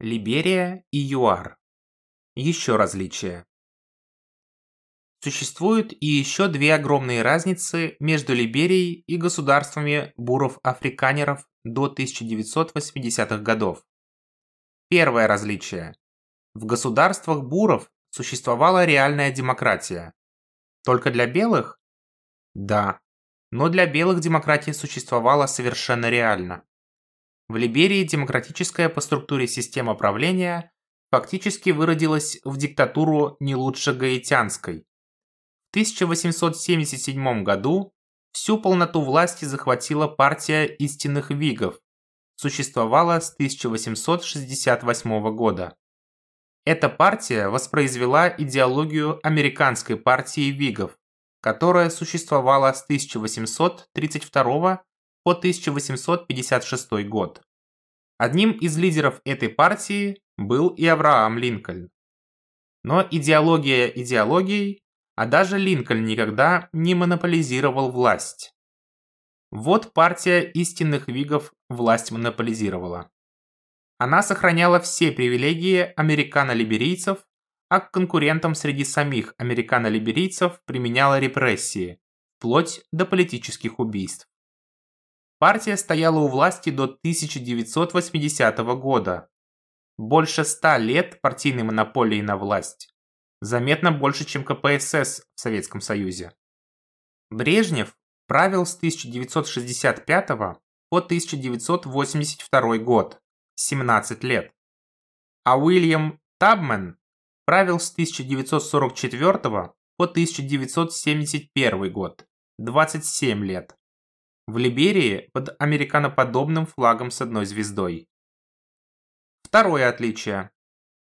Либерия и ЮАР. Еще различия. Существуют и еще две огромные разницы между Либерией и государствами буров-африканеров до 1980-х годов. Первое различие. В государствах буров существовала реальная демократия. Только для белых? Да. Но для белых демократия существовала совершенно реально. В Либерии демократическая по структуре система правления фактически выродилась в диктатуру не лучше гаитянской. В 1877 году всю полноту власти захватила партия истинных вигов, существовала с 1868 года. Эта партия воспроизвела идеологию американской партии вигов, которая существовала с 1832 по 1856 год. Одним из лидеров этой партии был и Авраам Линкольн. Но идеология идеологией, а даже Линкольн никогда не монополизировал власть. Вот партия истинных вигов власть монополизировала. Она сохраняла все привилегии американо-либерийцев, а к конкурентам среди самих американо-либерийцев применяла репрессии, вплоть до политических убийств. Партия стояла у власти до 1980 года. Больше ста лет партийной монополии на власть. Заметно больше, чем КПСС в Советском Союзе. Брежнев правил с 1965 по 1982 год, 17 лет. А Уильям Табмен правил с 1944 по 1971 год, 27 лет в Либерии под американоподобным флагом с одной звездой. Второе отличие.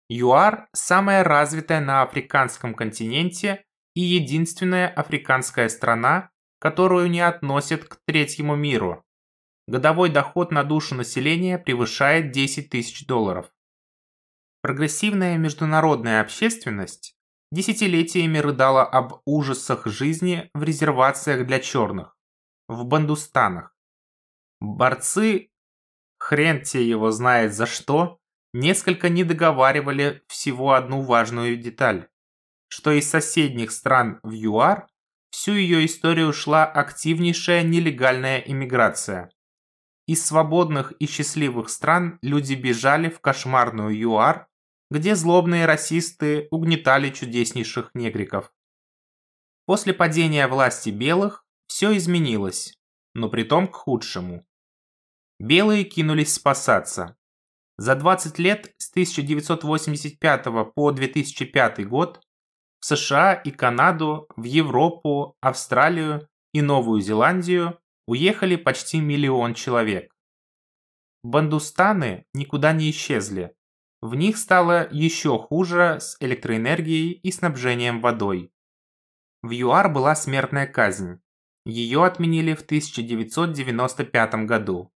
ЮАР – самая развитая на африканском континенте и единственная африканская страна, которую не относят к третьему миру. Годовой доход на душу населения превышает 10 тысяч долларов. Прогрессивная международная общественность десятилетиями рыдала об ужасах жизни в резервациях для черных в бандустанах. Борцы, хрен те его знает за что, несколько не договаривали всего одну важную деталь, что из соседних стран в ЮАР всю ее историю шла активнейшая нелегальная иммиграция. Из свободных и счастливых стран люди бежали в кошмарную ЮАР, где злобные расисты угнетали чудеснейших негриков. После падения власти белых все изменилось, но притом к худшему. Белые кинулись спасаться. За 20 лет с 1985 по 2005 год в США и Канаду, в Европу, Австралию и Новую Зеландию уехали почти миллион человек. Бандустаны никуда не исчезли. В них стало еще хуже с электроэнергией и снабжением водой. В ЮАР была смертная казнь. Ее отменили в 1995 году.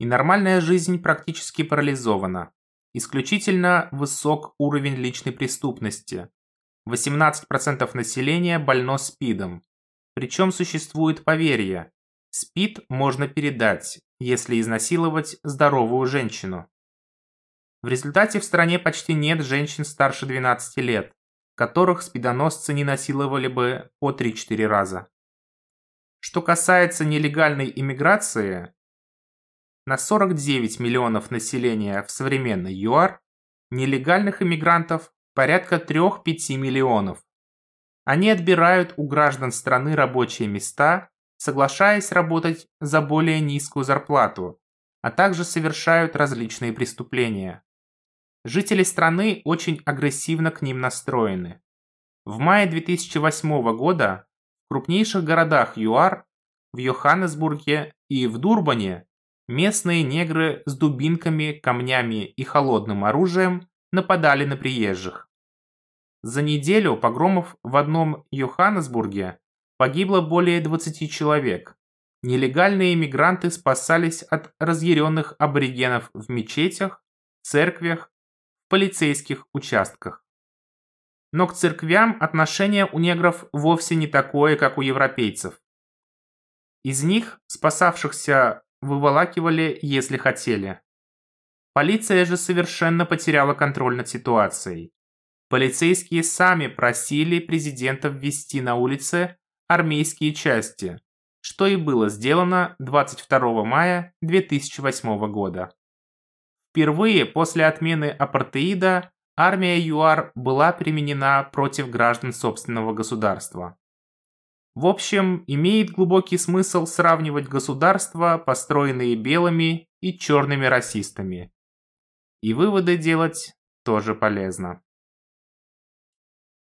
И нормальная жизнь практически парализована. Исключительно высок уровень личной преступности. 18% населения больно СПИДом. Причем существует поверье. СПИД можно передать, если изнасиловать здоровую женщину. В результате в стране почти нет женщин старше 12 лет, которых спидоносцы не насиловали бы по 3-4 раза. Что касается нелегальной иммиграции, на 49 миллионов населения в современной ЮАР нелегальных иммигрантов порядка 3-5 миллионов. Они отбирают у граждан страны рабочие места, соглашаясь работать за более низкую зарплату, а также совершают различные преступления. Жители страны очень агрессивно к ним настроены. В мае 2008 года крупнейших городах ЮАР, в Йоханнесбурге и в Дурбане местные негры с дубинками, камнями и холодным оружием нападали на приезжих. За неделю погромов в одном Йоханнесбурге погибло более 20 человек. Нелегальные иммигранты спасались от разъяренных аборигенов в мечетях, церквях, полицейских участках. Но к церквям отношение у негров вовсе не такое, как у европейцев. Из них спасавшихся выволакивали, если хотели. Полиция же совершенно потеряла контроль над ситуацией. Полицейские сами просили президента ввести на улице армейские части, что и было сделано 22 мая 2008 года. Впервые после отмены апартеида армия ЮАР была применена против граждан собственного государства. В общем, имеет глубокий смысл сравнивать государства, построенные белыми и черными расистами. И выводы делать тоже полезно.